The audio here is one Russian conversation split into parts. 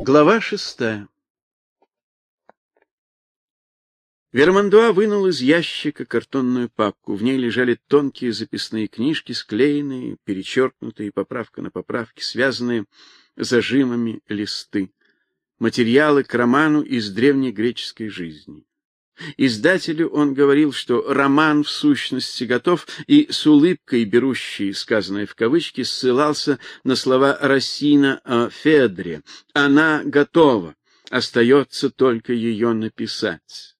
Глава шестая Вермандуа вынул из ящика картонную папку. В ней лежали тонкие записные книжки, склеенные, перечеркнутые, поправка на поправки, связанные зажимами листы. Материалы к роману из древнегреческой жизни. Издателю он говорил, что роман в сущности готов, и с улыбкой, берущей сказанное в кавычки, ссылался на слова Рассина о Федре. Она готова, остается только ее написать.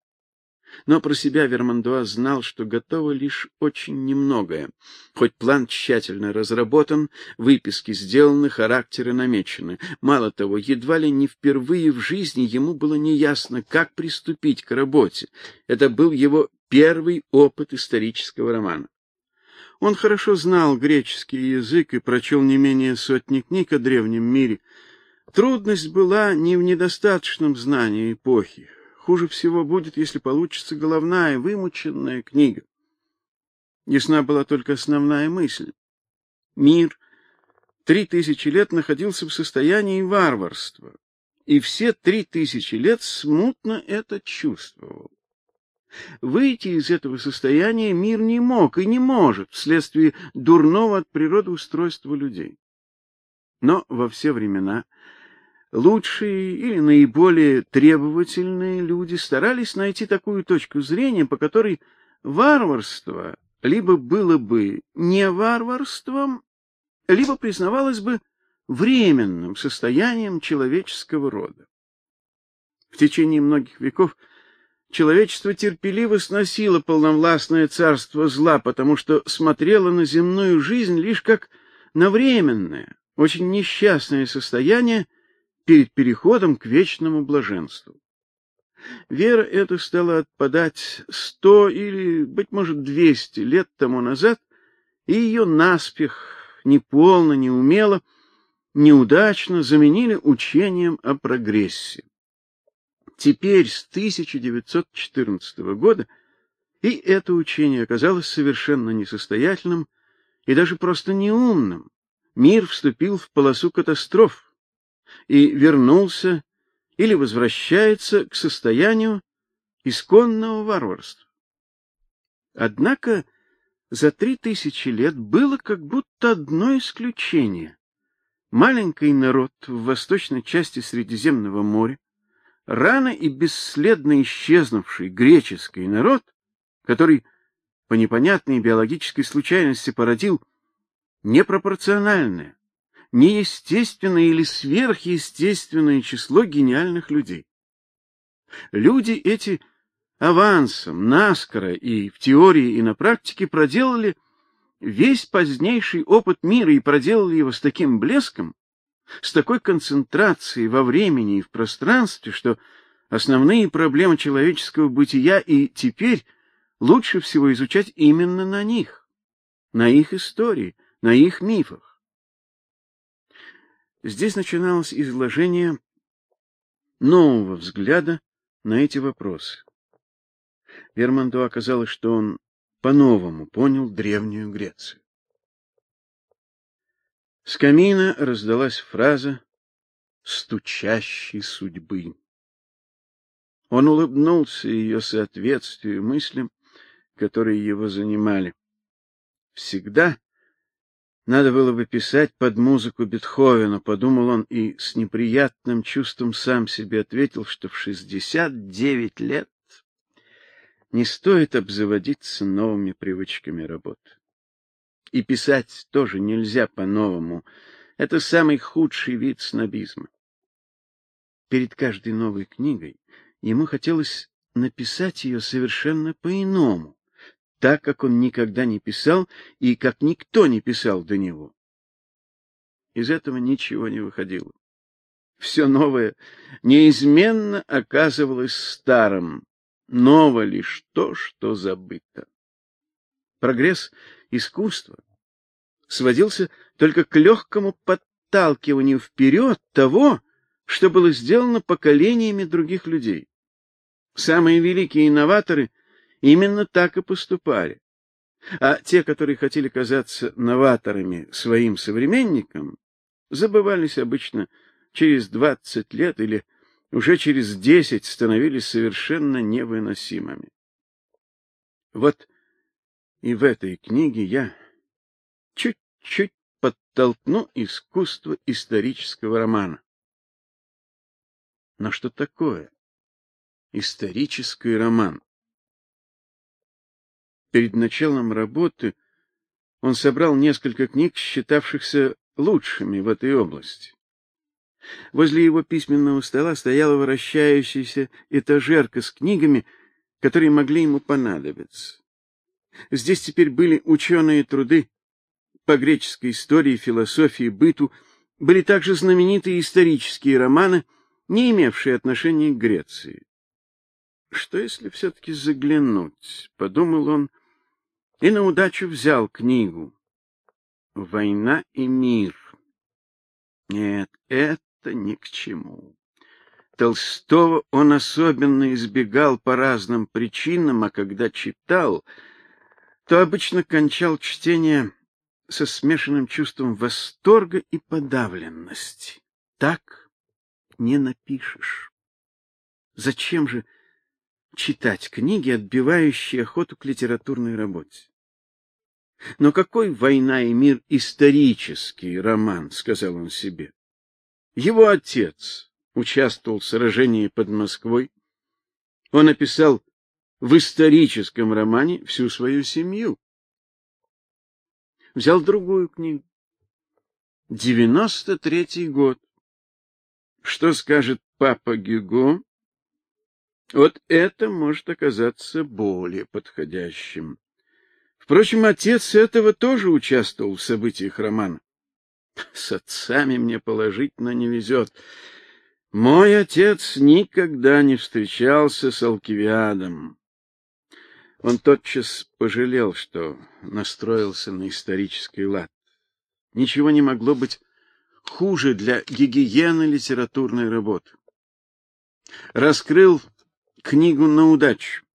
Но про себя Вермандуа знал, что готово лишь очень немногое. Хоть план тщательно разработан, выписки сделаны, характеры намечены. Мало того, едва ли не впервые в жизни ему было неясно, как приступить к работе. Это был его первый опыт исторического романа. Он хорошо знал греческий язык и прочел не менее сотни книг о древнем мире. Трудность была не в недостаточном знании эпохи. Хуже всего будет, если получится головная, вымученная книга. Ясна была только основная мысль. Мир три тысячи лет находился в состоянии варварства, и все три тысячи лет смутно это чувствовал. Выйти из этого состояния мир не мог и не может вследствие дурного от природы устройства людей. Но во все времена лучшие или наиболее требовательные люди старались найти такую точку зрения, по которой варварство либо было бы не варварством, либо признавалось бы временным состоянием человеческого рода. В течение многих веков человечество терпеливо сносило полновластное царство зла, потому что смотрело на земную жизнь лишь как на временное, очень несчастное состояние, перед переходом к вечному блаженству. Вера эта стала отпадать сто или, быть может, двести лет тому назад, и ее наспех, неполно, неумело, неудачно заменили учением о прогрессе. Теперь, с 1914 года, и это учение оказалось совершенно несостоятельным и даже просто неумным. Мир вступил в полосу катастроф и вернулся или возвращается к состоянию исконного варварства. Однако за три тысячи лет было как будто одно исключение. Маленький народ в восточной части Средиземного моря, рано и бесследно исчезнувший греческий народ, который по непонятной биологической случайности породил непропорциональное, неестественное или сверхъестественное число гениальных людей. Люди эти авансом, наскоро и в теории, и на практике проделали весь позднейший опыт мира и проделали его с таким блеском, с такой концентрацией во времени и в пространстве, что основные проблемы человеческого бытия и теперь лучше всего изучать именно на них, на их истории, на их мифах. Здесь начиналось изложение нового взгляда на эти вопросы. Вермонту оказалось, что он по-новому понял древнюю Грецию. С камина раздалась фраза стучащей судьбы. Он улыбнулся ее соответствию мыслям, которые его занимали. Всегда надо было бы писать под музыку Бетховена, подумал он и с неприятным чувством сам себе ответил, что в шестьдесят девять лет не стоит обзаводиться новыми привычками работы. И писать тоже нельзя по-новому. Это самый худший вид снобизма. Перед каждой новой книгой ему хотелось написать ее совершенно по-иному так, как он никогда не писал и как никто не писал до него. Из этого ничего не выходило. Все новое неизменно оказывалось старым, ново лишь то, что забыто. Прогресс искусства сводился только к легкому подталкиванию вперед того, что было сделано поколениями других людей. Самые великие инноваторы именно так и поступали. А те, которые хотели казаться новаторами своим современникам, забывались обычно через двадцать лет или уже через десять становились совершенно невыносимыми. Вот и в этой книге я чуть-чуть подтолкну искусство исторического романа. Но что такое исторический роман? Перед началом работы он собрал несколько книг, считавшихся лучшими в этой области. Возле его письменного стола стояла вращающаяся этажерка с книгами, которые могли ему понадобиться. Здесь теперь были ученые труды по греческой истории, философии, быту, были также знаменитые исторические романы, не имевшие отношения к Греции. Что если все таки заглянуть, подумал он, и на удачу взял книгу Война и мир. Нет, это ни к чему. Толстого он особенно избегал по разным причинам, а когда читал, то обычно кончал чтение со смешанным чувством восторга и подавленности. Так не напишешь. Зачем же читать книги, отбивающие охоту к литературной работе? Но какой «Война и мир» исторический роман, сказал он себе. Его отец участвовал в сражении под Москвой. Он написал в историческом романе всю свою семью. Взял другую книгу. Девяносто третий год. Что скажет папа Гюго? Вот это может оказаться более подходящим. Впрочем, отец этого тоже участвовал в событиях романа. С отцами мне положительно не везет. Мой отец никогда не встречался с Алкивиадом. Он тотчас пожалел, что настроился на исторический лад. Ничего не могло быть хуже для гигиены литературной работы. Раскрыл книгу на удачу.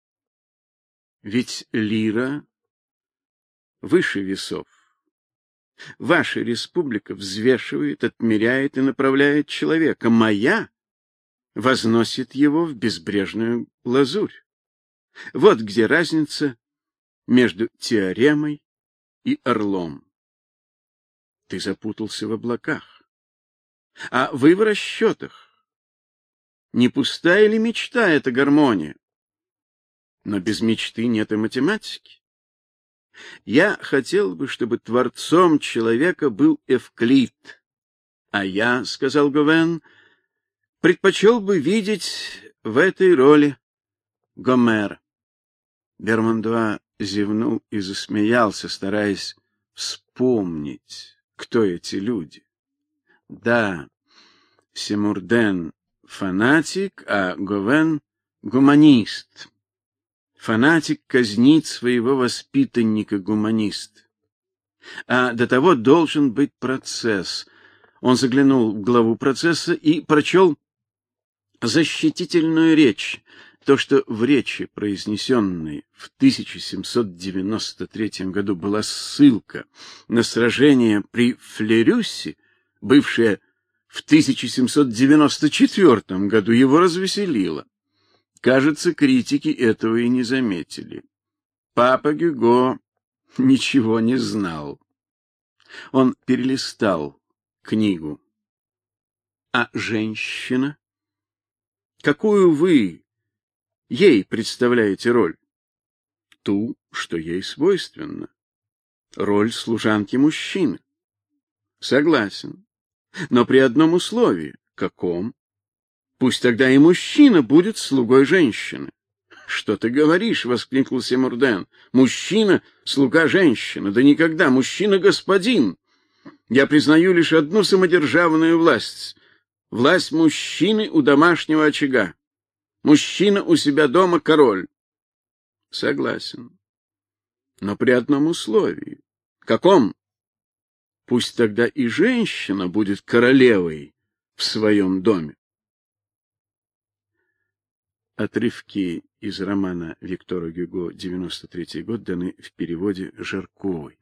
Ведь лира выше весов. Ваша республика взвешивает, отмеряет и направляет человека, моя возносит его в безбрежную лазурь. Вот где разница между теоремой и орлом. Ты запутался в облаках. А вы в расчетах. Не пустая ли мечта эта гармония? Но без мечты нет и математики. Я хотел бы, чтобы творцом человека был Эвклид. А я, сказал Говен, предпочел бы видеть в этой роли Гомера. Бермандуа зевнул и засмеялся, стараясь вспомнить, кто эти люди. Да, Семурден фанатик, а Говен гуманист. Фанатик казнит своего воспитанника-гуманист. А до того должен быть процесс. Он заглянул в главу процесса и прочел защитительную речь, то, что в речи, произнесенной в 1793 году, была ссылка на сражение при Флерюсе, бывшее в 1794 году, его развеселило. Кажется, критики этого и не заметили. Папа Гюго ничего не знал. Он перелистал книгу. А женщина? Какую вы ей представляете роль? Ту, что ей свойственно. Роль служанки мужчины. Согласен. Но при одном условии. Каком? Пусть тогда и мужчина будет слугой женщины. Что ты говоришь, воскликнул Семурден. Мужчина слуга женщины, да никогда мужчина господин. Я признаю лишь одну самодержавную власть власть мужчины у домашнего очага. Мужчина у себя дома король. Согласен. Но при одном условии. Каком? Пусть тогда и женщина будет королевой в своем доме. Отрывки из романа Виктора Гюго 93 год даны в переводе Жарковой.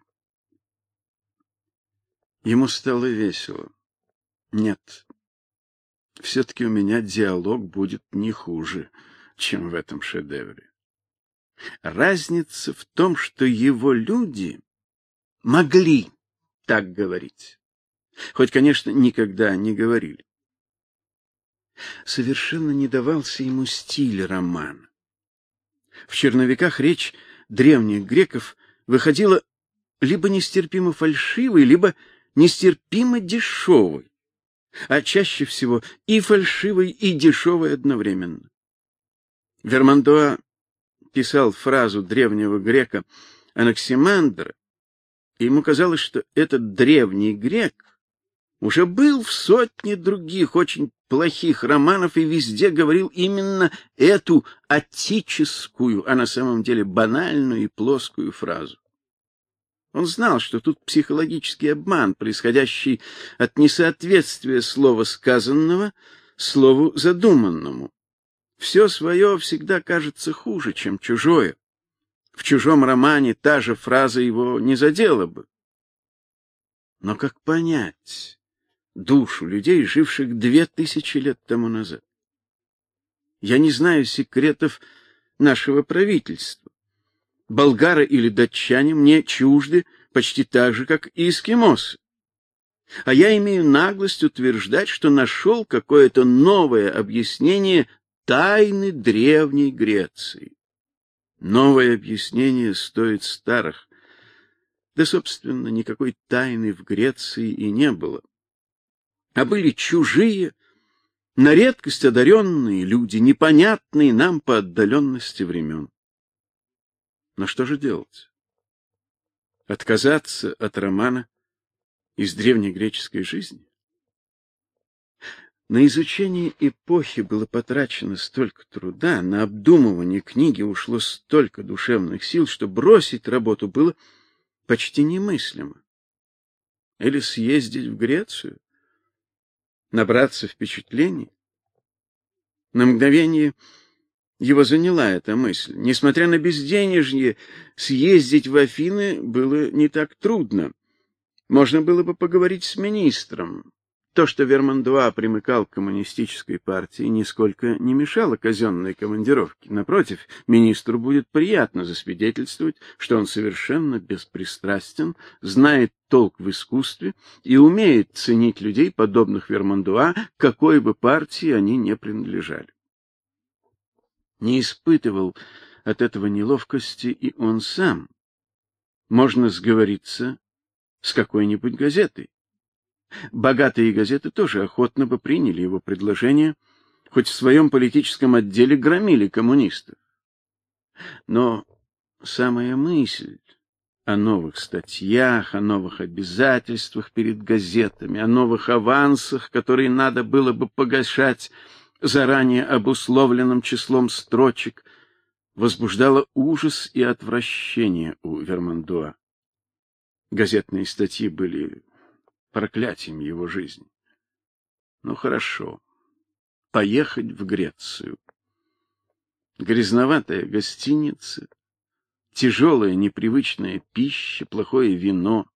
Ему стало весело. Нет, все таки у меня диалог будет не хуже, чем в этом шедевре. Разница в том, что его люди могли так говорить. Хоть, конечно, никогда не говорили. Совершенно не давался ему стиль романа. В черновиках речь древних греков выходила либо нестерпимо фальшивой, либо нестерпимо дешевой, а чаще всего и фальшивой, и дешевой одновременно. Вермандуа писал фразу древнего грека Анаксимандра, и ему казалось, что этот древний грек уже был в сотне других очень плохих романов и везде говорил именно эту отеческую, а на самом деле банальную и плоскую фразу. Он знал, что тут психологический обман, происходящий от несоответствия слова сказанного слову задуманному. Все свое всегда кажется хуже, чем чужое. В чужом романе та же фраза его не задела бы. Но как понять душу людей, живших две тысячи лет тому назад? Я не знаю секретов нашего правительства. Болгары или датчане мне чужды почти так же, как и эскимосы. А я имею наглость утверждать, что нашел какое-то новое объяснение тайны древней Греции. Новое объяснение стоит старых. Да, собственно, никакой тайны в Греции и не было. А были чужие, на редкость одаренные люди, непонятные нам по отдаленности времен. Но что же делать? Отказаться от романа из древнегреческой жизни? На изучение эпохи было потрачено столько труда, на обдумывание книги ушло столько душевных сил, что бросить работу было почти немыслимо. Или съездить в Грецию, набраться впечатлений. На мгновение его заняла эта мысль. Несмотря на безденежье, съездить в Афины было не так трудно. Можно было бы поговорить с министром, то, что Вермандуа примыкал к коммунистической партии, нисколько не мешало казенной командировке. Напротив, министру будет приятно засвидетельствовать, что он совершенно беспристрастен, знает толк в искусстве и умеет ценить людей, подобных Вермандуа, какой бы партии они не принадлежали. Не испытывал от этого неловкости и он сам. Можно сговориться с какой-нибудь газетой. Богатые газеты тоже охотно бы приняли его предложение, хоть в своем политическом отделе громили коммунистов. Но самая мысль о новых статьях, о новых обязательствах перед газетами, о новых авансах, которые надо было бы погашать заранее обусловленным числом строчек, возбуждала ужас и отвращение у Вермандуа. Газетные статьи были проклятием его жизни. Ну хорошо. Поехать в Грецию. Грязноватая гостиница, тяжелая непривычная пища, плохое вино,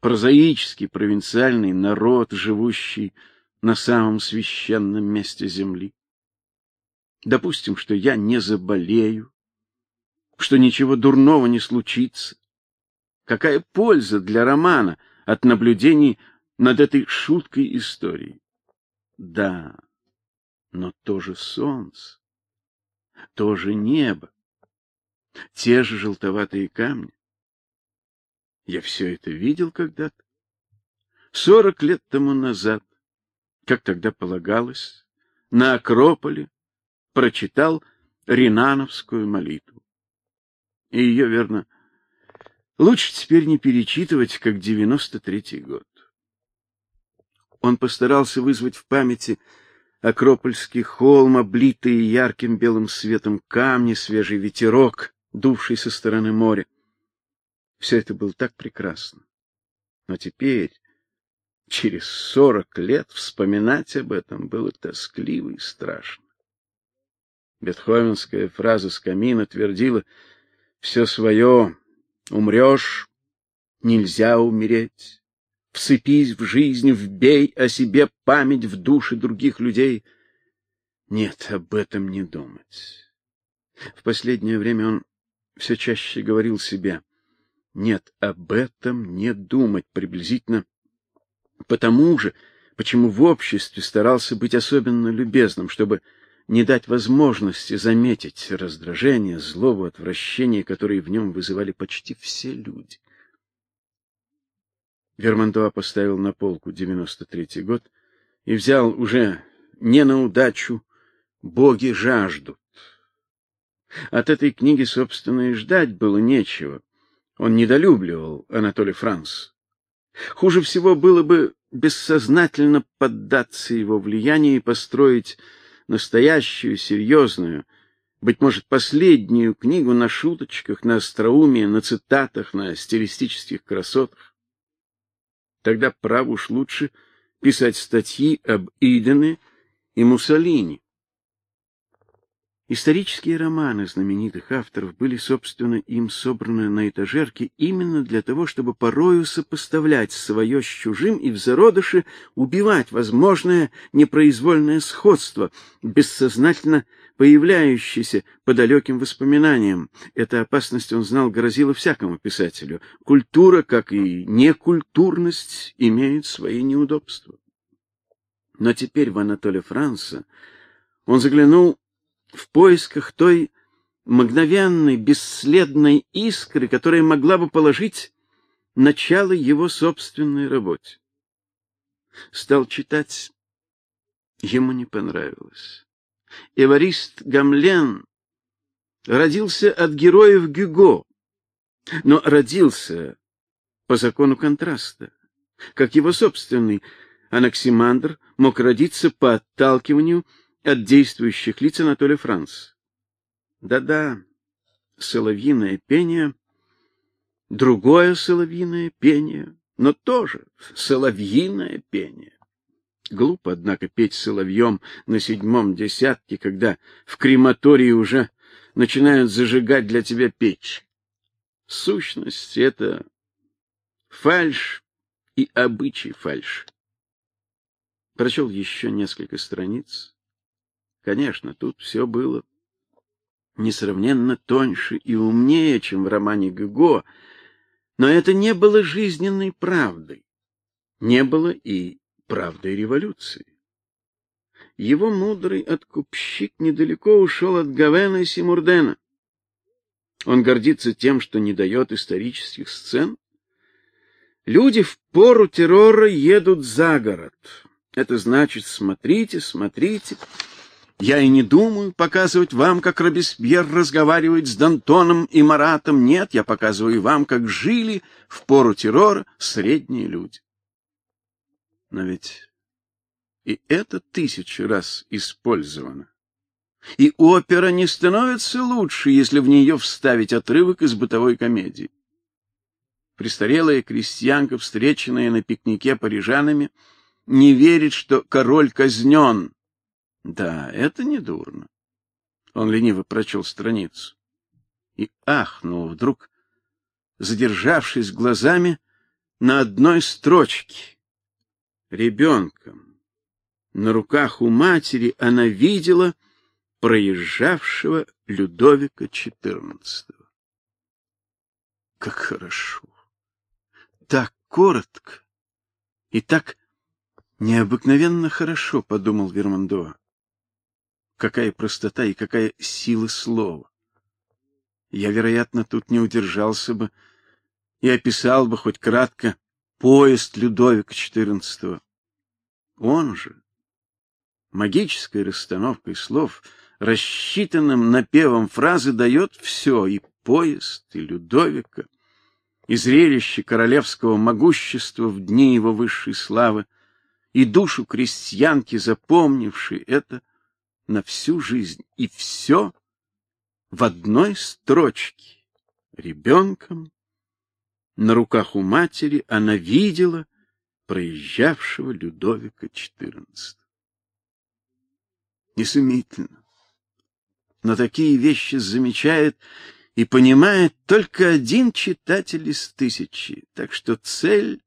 прозаический провинциальный народ, живущий на самом священном месте земли. Допустим, что я не заболею, что ничего дурного не случится. Какая польза для романа от наблюдений над этой шуткой историей. Да, но то же солнце, то же небо, те же желтоватые камни. Я все это видел когда-то. Сорок лет тому назад, как тогда полагалось, на Акрополе прочитал Ринановскую молитву. И ее, верно, Лучше теперь не перечитывать, как девяносто третий год. Он постарался вызвать в памяти Акропольский холм, облитые ярким белым светом камни, свежий ветерок, дувший со стороны моря. Все это было так прекрасно. Но теперь, через сорок лет, вспоминать об этом было тоскливо и страшно. Бетховенская фраза с камина твердила все свое Умрешь — нельзя умереть. Вцепись в жизнь, вбей о себе память в души других людей. Нет, об этом не думать. В последнее время он все чаще говорил себе: нет, об этом не думать, приблизительно потому же, почему в обществе старался быть особенно любезным, чтобы не дать возможности заметить раздражение, злобу, отвращение, которые в нем вызывали почти все люди. Вермантуа поставил на полку 93-й год и взял уже не на удачу «Боги жаждут». От этой книги, собственно, и ждать было нечего. Он недолюбливал Анатолия Франс. Хуже всего было бы бессознательно поддаться его влиянию и построить настоящую, серьезную, быть может, последнюю книгу на шуточках, на остроумии, на цитатах, на стилистических красотах. Тогда право уж лучше писать статьи об Идене и Муссолини. Исторические романы знаменитых авторов были, собственно, им собраны на этажерке именно для того, чтобы порою сопоставлять свое с чужим и в зародыше убивать возможное непроизвольное сходство, бессознательно появляющееся по далеким воспоминаниям. Эта опасность, он знал, грозила всякому писателю. Культура, как и некультурность, имеет свои неудобства. Но теперь в Анатолия Франца он заглянул в поисках той мгновенной, бесследной искры, которая могла бы положить начало его собственной работе. Стал читать, ему не понравилось. Эварист Гамлен родился от героев Гюго, но родился по закону контраста, как его собственный Анаксимандр мог родиться по отталкиванию от действующих лиц Анатолия Франц. Да-да, соловьиное пение, другое соловьиное пение, но тоже соловьиное пение. Глупо, однако, петь соловьем на седьмом десятке, когда в крематории уже начинают зажигать для тебя печь. Сущность — это фальшь и обычай фальшь. Прочел еще несколько страниц, Конечно, тут все было несравненно тоньше и умнее, чем в романе Гюго, но это не было жизненной правдой, не было и правдой революции. Его мудрый откупщик недалеко ушел от Гавена и Симурдена. Он гордится тем, что не дает исторических сцен. Люди в пору террора едут за город. Это значит, смотрите, смотрите, я и не думаю показывать вам, как Робеспьер разговаривает с Д'Антоном и Маратом. Нет, я показываю вам, как жили в пору террора средние люди. Но ведь и это тысячу раз использовано. И опера не становится лучше, если в нее вставить отрывок из бытовой комедии. Престарелая крестьянка, встреченная на пикнике парижанами, не верит, что король казнен, да, это не дурно. Он лениво прочел страницу и ахнул вдруг, задержавшись глазами на одной строчке. Ребенком на руках у матери она видела проезжавшего Людовика XIV. Как хорошо. Так коротко и так необыкновенно хорошо, подумал Вермандо. Какая простота и какая сила слова. Я, вероятно, тут не удержался бы и описал бы хоть кратко поезд Людовика XIV. Он же магической расстановкой слов, рассчитанным напевом фразы дает все и поезд, и Людовика, и зрелище королевского могущества в дни его высшей славы, и душу крестьянки, запомнившей это на всю жизнь, и все в одной строчке. Ребенком на руках у матери она видела проезжавшего Людовика XIV. Изумительно. Но такие вещи замечает и понимает только один читатель из тысячи, так что цель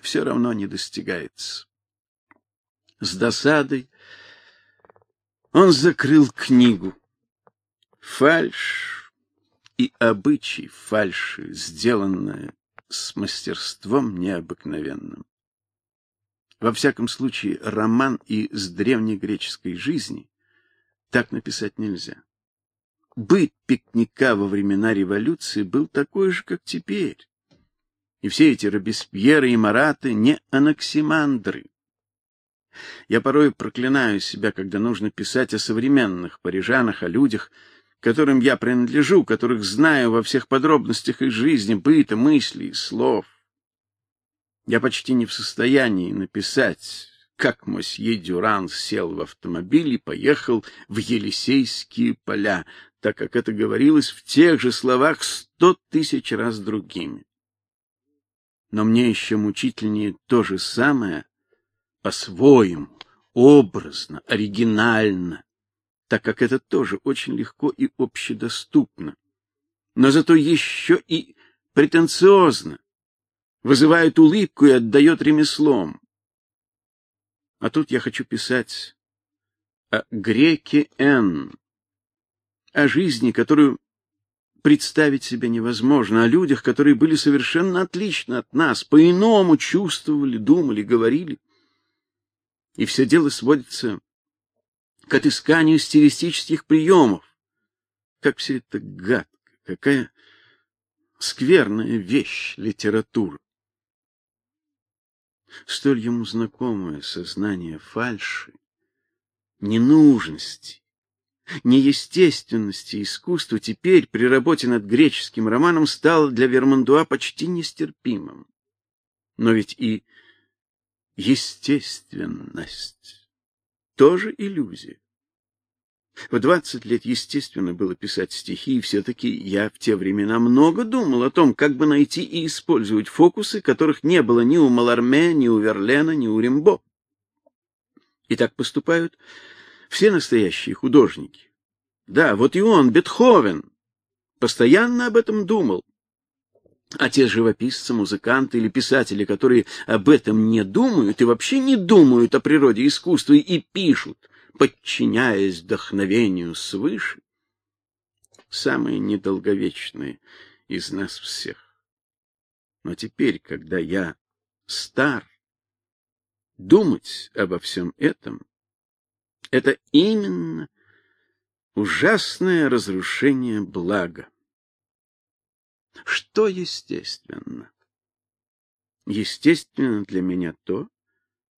все равно не достигается. С досадой он закрыл книгу. Фальшь и обычай фальши, сделанная с мастерством необыкновенным. Во всяком случае, роман из древнегреческой жизни так написать нельзя. Быт пикника во времена революции был такой же, как теперь. И все эти Робеспьеры и Мараты не анаксимандры. Я порой проклинаю себя, когда нужно писать о современных парижанах, о людях, которым я принадлежу, которых знаю во всех подробностях их жизни, быта, мыслей, слов. Я почти не в состоянии написать, как мосье Дюран сел в автомобиль и поехал в Елисейские поля, так как это говорилось в тех же словах сто тысяч раз другими. Но мне еще мучительнее то же самое по-своему, образно, оригинально, так как это тоже очень легко и общедоступно, но зато еще и претенциозно, вызывает улыбку и отдает ремеслом. А тут я хочу писать о греке Н, о жизни, которую представить себе невозможно, о людях, которые были совершенно отличны от нас, по-иному чувствовали, думали, говорили. И все дело сводится к отысканию стилистических приемов. Как все это гадко, какая скверная вещь литература столь ему знакомое сознание фальши, ненужности, неестественности искусства теперь при работе над греческим романом стало для Вермандуа почти нестерпимым. Но ведь и естественность тоже иллюзия. В двадцать лет естественно было писать стихи, и все-таки я в те времена много думал о том, как бы найти и использовать фокусы, которых не было ни у Маларме, ни у Верлена, ни у Римбо. И так поступают все настоящие художники. Да, вот и он, Бетховен, постоянно об этом думал. А те живописцы, музыканты или писатели, которые об этом не думают и вообще не думают о природе искусства и пишут, подчиняясь вдохновению свыше, самые недолговечные из нас всех. Но теперь, когда я стар, думать обо всем этом это именно ужасное разрушение блага. Что естественно? Естественно для меня то,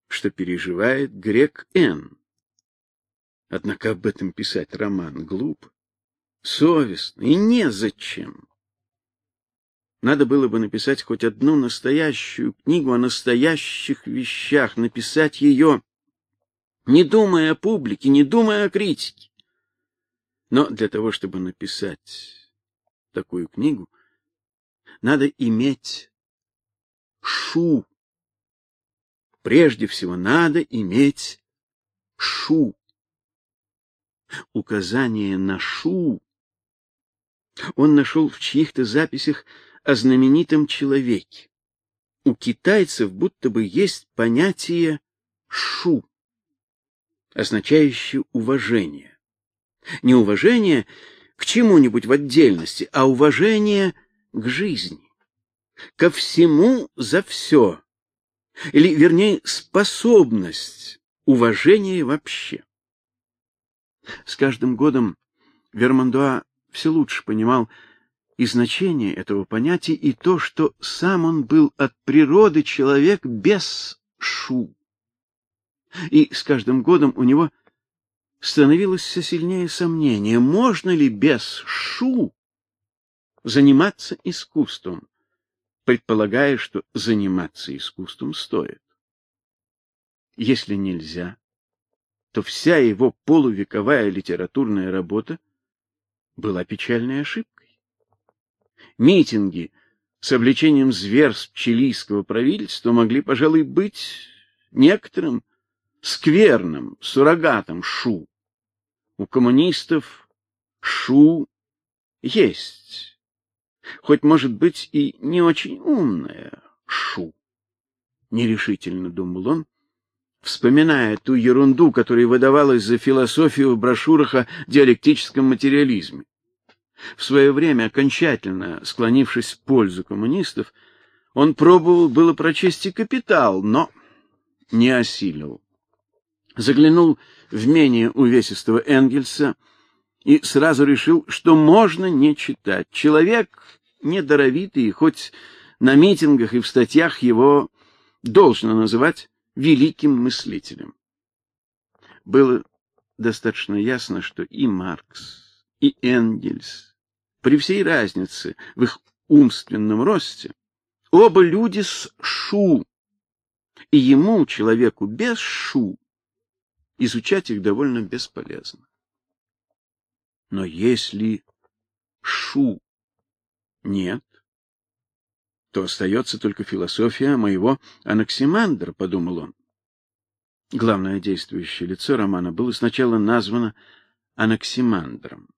что переживает грек Н. Однако об этом писать роман глупо, совестно и незачем. Надо было бы написать хоть одну настоящую книгу о настоящих вещах, написать ее, не думая о публике, не думая о критике. Но для того, чтобы написать такую книгу, надо иметь шу. Прежде всего надо иметь шу указание на Шу он нашел в чьих-то записях о знаменитом человеке. У китайцев будто бы есть понятие шу, означающее уважение. Не уважение к чему-нибудь в отдельности, а уважение к жизни, ко всему за все, или, вернее, способность уважения вообще. С каждым годом Вермандуа все лучше понимал и значение этого понятия, и то, что сам он был от природы человек без шу. И с каждым годом у него становилось все сильнее сомнение, можно ли без шу заниматься искусством, предполагая, что заниматься искусством стоит. Если нельзя, то вся его полувековая литературная работа была печальной ошибкой. Митинги с обличением зверств чилийского правительства могли, пожалуй, быть некоторым скверным суррогатом шу. У коммунистов шу есть, хоть, может быть, и не очень умная шу. нерешительно думал он, вспоминая ту ерунду, которая выдавалась за философию в брошюрах о диалектическом материализме. В свое время, окончательно склонившись в пользу коммунистов, он пробовал было прочесть и «Капитал», но не осилил. Заглянул в менее увесистого Энгельса и сразу решил, что можно не читать. Человек недоровитый, хоть на митингах и в статьях его должно называть великим мыслителем. Было достаточно ясно, что и Маркс, и Энгельс, при всей разнице в их умственном росте, оба люди с шу, и ему, человеку без шу, изучать их довольно бесполезно. Но если шу нет, то остается только философия моего Анаксимандра, подумал он. Главное действующее лицо романа было сначала названо Анаксимандром.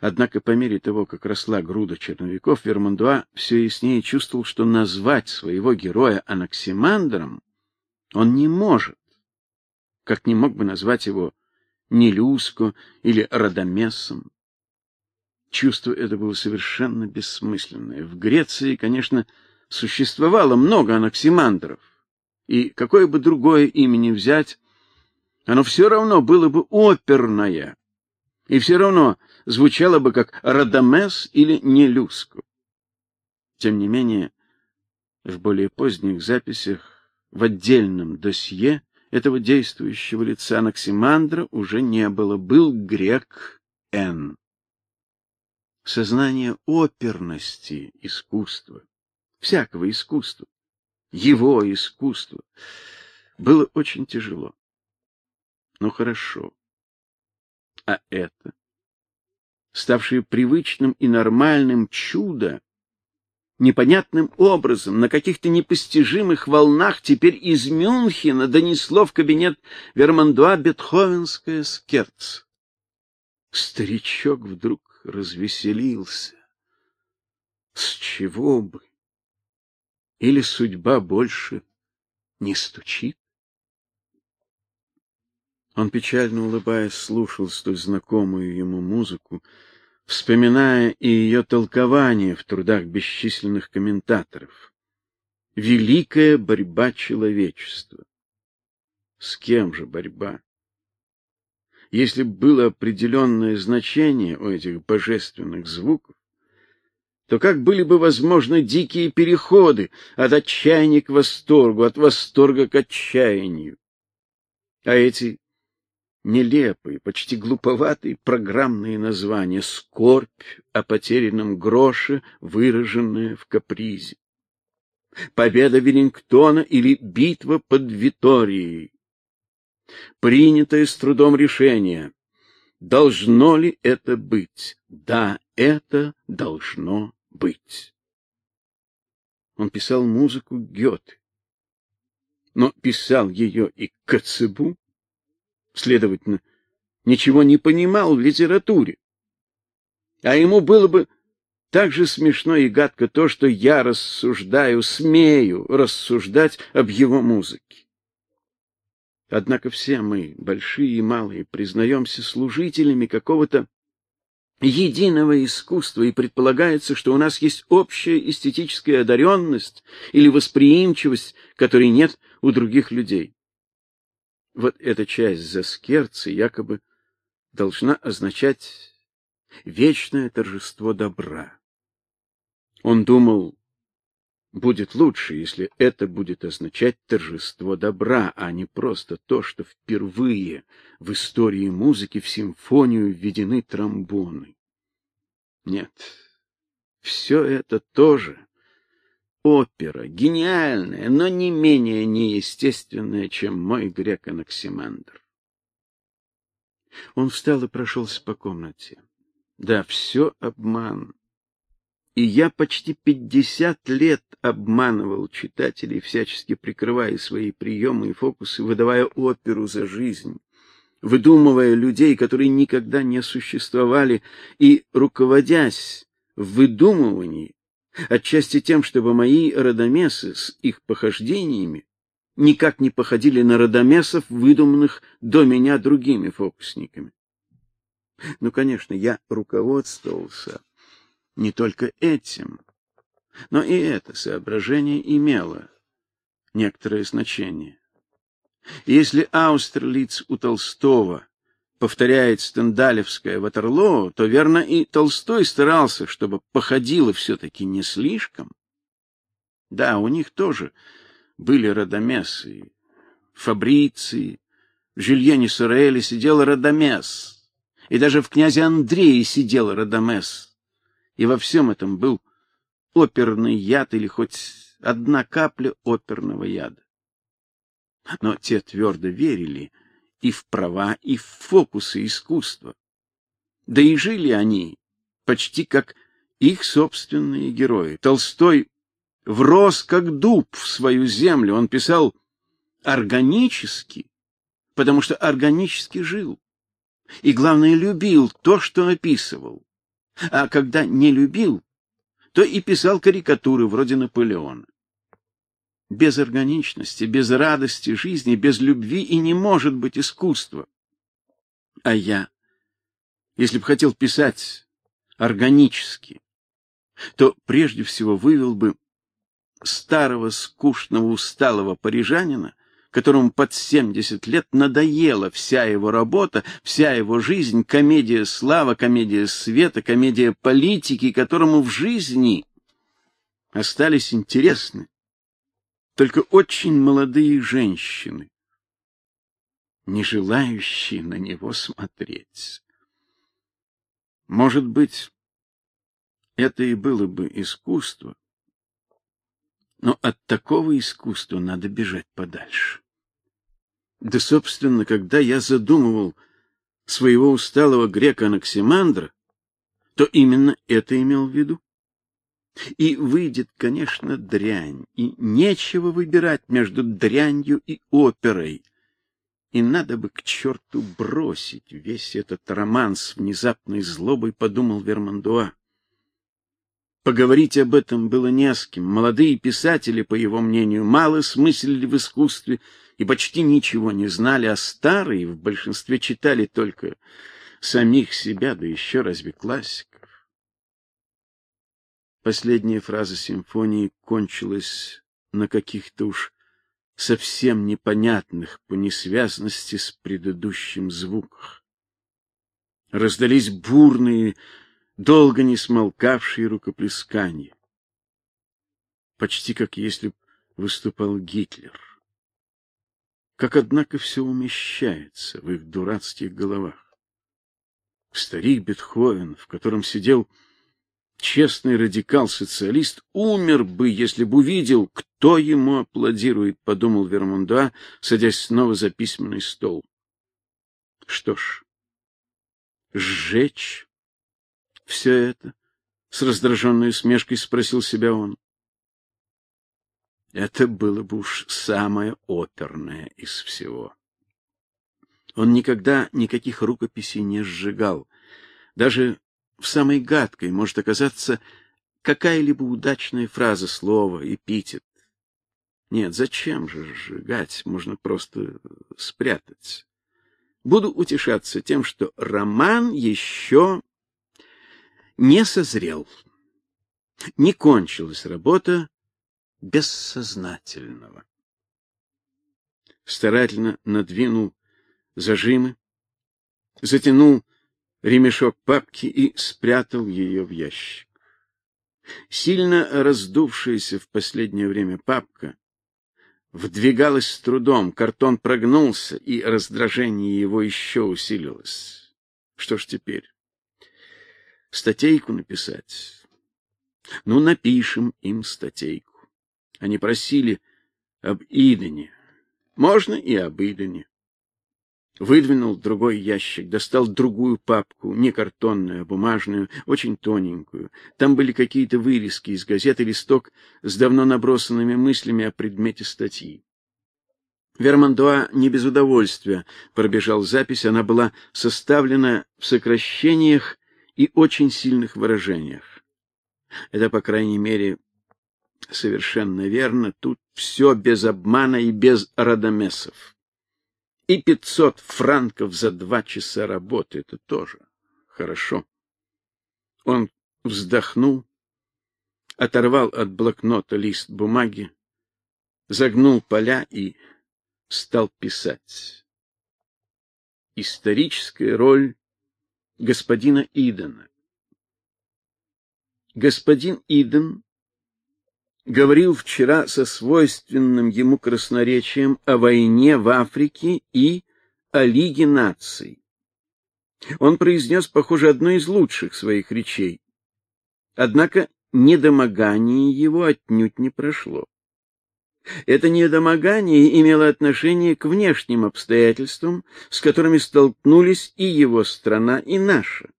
Однако по мере того, как росла груда черновиков, Вермандуа все яснее чувствовал, что назвать своего героя Анаксимандром он не может, как не мог бы назвать его Нелюско или Радамесом. Чувство это было совершенно бессмысленное. В Греции, конечно, существовало много анаксимандров, и какое бы другое имя ни взять, оно все равно было бы оперное, и все равно звучало бы как Радамес или Нелюско. Тем не менее, в более поздних записях в отдельном досье этого действующего лица Анаксимандра уже не было, был грек Н сознание оперности искусства, всякого искусства, его искусства, было очень тяжело. Ну хорошо. А это, ставшее привычным и нормальным чудо, непонятным образом, на каких-то непостижимых волнах теперь из Мюнхена донесло в кабинет Вермандуа бетховенское скерц. Старичок вдруг развеселился. С чего бы? Или судьба больше не стучит? Он печально улыбаясь слушал столь знакомую ему музыку, вспоминая и ее толкование в трудах бесчисленных комментаторов. Великая борьба человечества. С кем же борьба? Если было определенное значение у этих божественных звуков, то как были бы возможны дикие переходы от отчаяния к восторгу, от восторга к отчаянию? А эти нелепые, почти глуповатые программные названия «Скорбь о потерянном гроше», выраженная в капризе. «Победа Веллингтона» или «Битва под Виторией», принятое с трудом решение. Должно ли это быть? Да, это должно быть. Он писал музыку Гёте, но писал ее и Коцебу, следовательно, ничего не понимал в литературе. А ему было бы так же смешно и гадко то, что я рассуждаю, смею рассуждать об его музыке. Однако все мы, большие и малые, признаемся служителями какого-то единого искусства, и предполагается, что у нас есть общая эстетическая одаренность или восприимчивость, которой нет у других людей. Вот эта часть заскерцы якобы должна означать вечное торжество добра. Он думал, Будет лучше, если это будет означать торжество добра, а не просто то, что впервые в истории музыки в симфонию введены тромбоны. Нет, все это тоже опера, гениальная, но не менее неестественная, чем мой грек Анаксимандр. Он встал и прошелся по комнате. Да, все обман. И я почти пятьдесят лет обманывал читателей, всячески прикрывая свои приемы и фокусы, выдавая оперу за жизнь, выдумывая людей, которые никогда не существовали, и руководясь в выдумывании Отчасти тем, чтобы мои родомесы с их похождениями никак не походили на родомесов, выдуманных до меня другими фокусниками. Ну, конечно, я руководствовался не только этим, но и это соображение имело некоторое значение. Если Аустерлиц у Толстого повторяет стендалевское Ватерлоо, то верно и Толстой старался, чтобы походило все таки не слишком. Да, у них тоже были родомесы, Фабриции, в Жюльене Сореле сидел родомес, и даже в князе Андрее сидел родомес. И во всем этом был оперный яд или хоть одна капля оперного яда. Но те твердо верили и в права, и в фокусы искусства. Да и жили они почти как их собственные герои. Толстой врос как дуб в свою землю. Он писал органически, потому что органически жил. И главное любил то, что описывал. А когда не любил, то и писал карикатуры вроде Наполеона. Без органичности, без радости жизни, без любви и не может быть искусства. А я, если бы хотел писать органически, то прежде всего вывел бы старого скучного усталого парижанина, которому под семьдесят лет надоела вся его работа, вся его жизнь, комедия славы, комедия света, комедия политики, которому в жизни остались интересны только очень молодые женщины, не желающие на него смотреть. Может быть, это и было бы искусство, но от такого искусства надо бежать подальше. Да, собственно, когда я задумывал своего усталого грека Анаксимандра, то именно это имел в виду. И выйдет, конечно, дрянь, и нечего выбирать между дрянью и оперой. И надо бы к черту бросить весь этот роман с внезапной злобой, подумал Вермандуа. Поговорить об этом было не с кем. Молодые писатели, по его мнению, мало смыслили в искусстве и почти ничего не знали, а старые в большинстве читали только самих себя, да еще разве классик. Последняя фраза симфонии кончилась на каких-то уж совсем непонятных по несвязности с предыдущим звуках. Раздались бурные, долго не смолкавшие рукоплескания. Почти как если б выступал Гитлер. Как однако все умещается в их дурацких головах. Старик Бетховен, в котором сидел честный радикал-социалист умер бы, если бы увидел, кто ему аплодирует, подумал Вермунда, садясь снова за письменный стол. Что ж, сжечь все это? С раздраженной усмешкой спросил себя он. Это было бы уж самое оперное из всего. Он никогда никаких рукописей не сжигал, даже в самой гадкой может оказаться какая-либо удачная фраза, слово, эпитет. Нет, зачем же сжигать? Можно просто спрятать. Буду утешаться тем, что роман еще не созрел. Не кончилась работа бессознательного. Старательно надвинул зажимы, затянул ремешок папки и спрятал ее в ящик. Сильно раздувшаяся в последнее время папка вдвигалась с трудом, картон прогнулся, и раздражение его еще усилилось. Что ж теперь? Статейку написать? Ну, напишем им статейку. Они просили об Идене. Можно и об Идене выдвинул другой ящик, достал другую папку, не картонную, а бумажную, очень тоненькую. Там были какие-то вырезки из газет и листок с давно набросанными мыслями о предмете статьи. Вермандуа не без удовольствия пробежал запись, она была составлена в сокращениях и очень сильных выражениях. Это, по крайней мере, совершенно верно. Тут все без обмана и без родомесов. И пятьсот франков за два часа работы это тоже хорошо. Он вздохнул, оторвал от блокнота лист бумаги, загнул поля и стал писать. Историческая роль господина Идена. Господин Иден говорил вчера со свойственным ему красноречием о войне в Африке и о Лиге наций. Он произнес, похоже, одну из лучших своих речей. Однако недомогание его отнюдь не прошло. Это недомогание имело отношение к внешним обстоятельствам, с которыми столкнулись и его страна, и наша.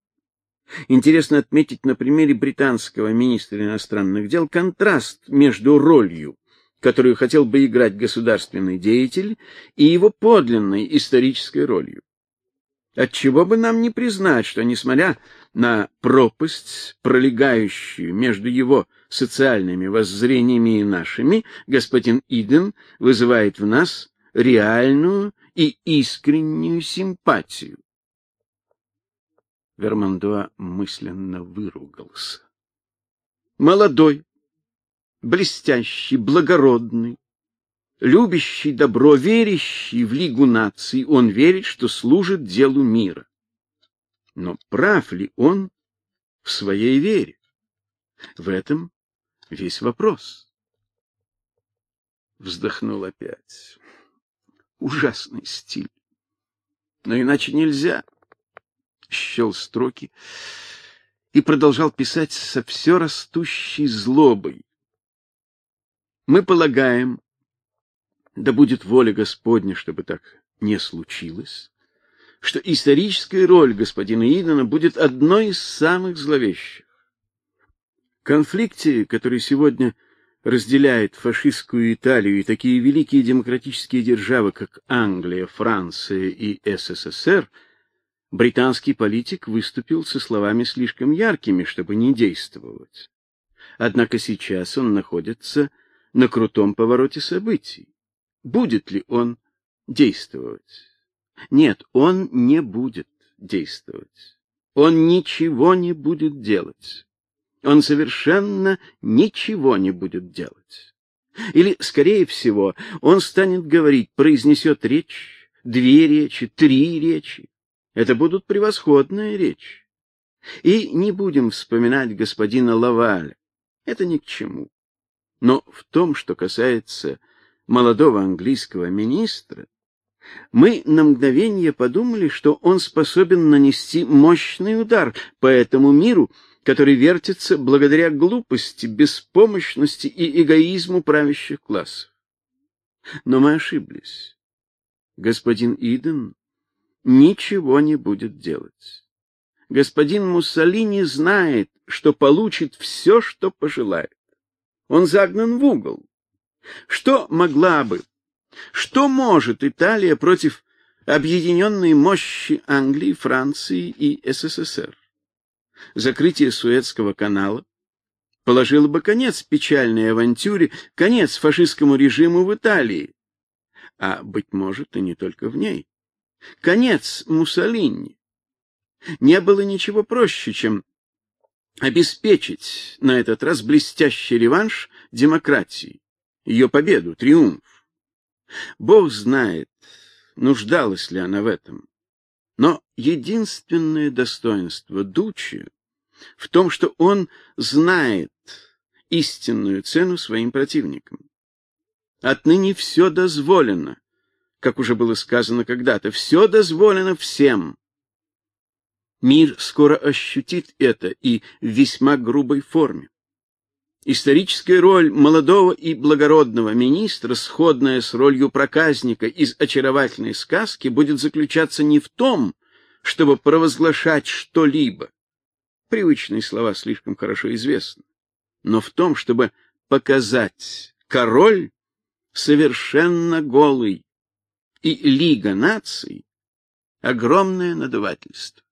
Интересно отметить на примере британского министра иностранных дел контраст между ролью, которую хотел бы играть государственный деятель, и его подлинной исторической ролью. Отчего бы нам не признать, что, несмотря на пропасть, пролегающую между его социальными воззрениями и нашими, господин Иден вызывает в нас реальную и искреннюю симпатию. Вермандуа мысленно выругался. Молодой, блестящий, благородный, любящий добро, верящий в Лигу наций, он верит, что служит делу мира. Но прав ли он в своей вере? В этом весь вопрос. Вздохнул опять. Ужасный стиль. Но иначе нельзя счел строки и продолжал писать со все растущей злобой. Мы полагаем, да будет воля Господня, чтобы так не случилось, что историческая роль господина Идена будет одной из самых зловещих. В конфликте, который сегодня разделяет фашистскую Италию и такие великие демократические державы, как Англия, Франция и СССР, британский политик выступил со словами слишком яркими, чтобы не действовать. Однако сейчас он находится на крутом повороте событий. Будет ли он действовать? Нет, он не будет действовать. Он ничего не будет делать. Он совершенно ничего не будет делать. Или, скорее всего, он станет говорить, произнесет речь, две речи, три речи, это будут превосходные речи. И не будем вспоминать господина Лаваля. Это ни к чему. Но в том, что касается молодого английского министра, мы на мгновение подумали, что он способен нанести мощный удар по этому миру, который вертится благодаря глупости, беспомощности и эгоизму правящих классов. Но мы ошиблись. Господин Иден ничего не будет делать. Господин Муссолини знает, что получит все, что пожелает. Он загнан в угол. Что могла бы, что может Италия против объединенной мощи Англии, Франции и СССР? Закрытие Суэцкого канала положило бы конец печальной авантюре, конец фашистскому режиму в Италии, а быть может и не только в ней. Конец Муссолини. Не было ничего проще, чем обеспечить на этот раз блестящий реванш демократии, ее победу, триумф. Бог знает, нуждалась ли она в этом. Но единственное достоинство Дучи в том, что он знает истинную цену своим противникам. Отныне все дозволено, как уже было сказано когда-то, все дозволено всем. Мир скоро ощутит это и в весьма грубой форме. Историческая роль молодого и благородного министра, сходная с ролью проказника из очаровательной сказки, будет заключаться не в том, чтобы провозглашать что-либо. Привычные слова слишком хорошо известны, но в том, чтобы показать король совершенно голый, и Лига наций огромное надувательство.